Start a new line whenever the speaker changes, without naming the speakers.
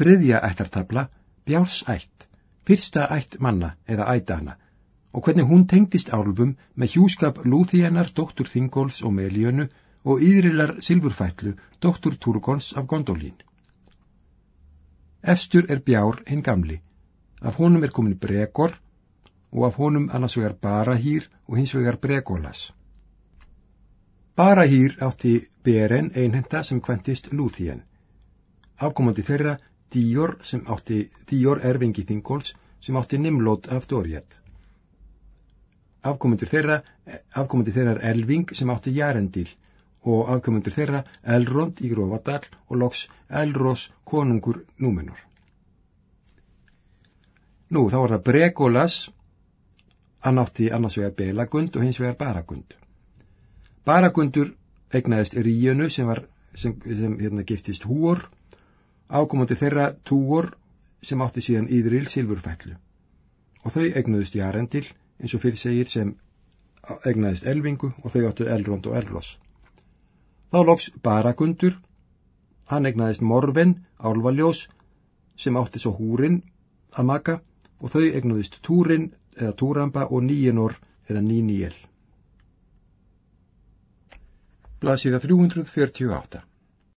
Þriðja ættartabla, Bjársætt, fyrsta ætt manna eða ædana og hvernig hún tengdist álfum með hjúskap Lúþíenar, dóttur Þingóls og Melíönu og Íðrilar Silfurfætlu, dóttur Túrgons af Gondolín. Efstur er Bjár hinn gamli, af honum er komin Bregor og af honum annars vegar Barahýr og hins vegar Brególas. Barahýr átti Beren einhenda sem kventist Lúþíen. Afkomandi þeirra Díor átti Díor erfingi Þingóls sem átti Nimlót af Dóriat. Afkomundur þeirra, afkomundi þeirra er Elving sem átti Jarendil og afkomundur þeirra Elrond í Grófadal og loks Elros konungur Númenor. Nú þá var það Bregolas, hann átti annars vegar Belagund og hins vegar Baragund. Baragundur egnaðist Ríunu sem, var, sem, sem hérna, giftist Húor, afkomundi þeirra Túor sem átti síðan Íðril Silfurfællu og þau egnuðist Jarendil eins og fyrir segir sem egnaðist Elvingu og þau áttu Elrond og Elros. Þá loks Baragundur, hann egnaðist Morven, Álvaljós, sem átti svo húrin að maka og þau egnuðist Túrin eða Túramba og Níinor eða Níníel. Blasiða 348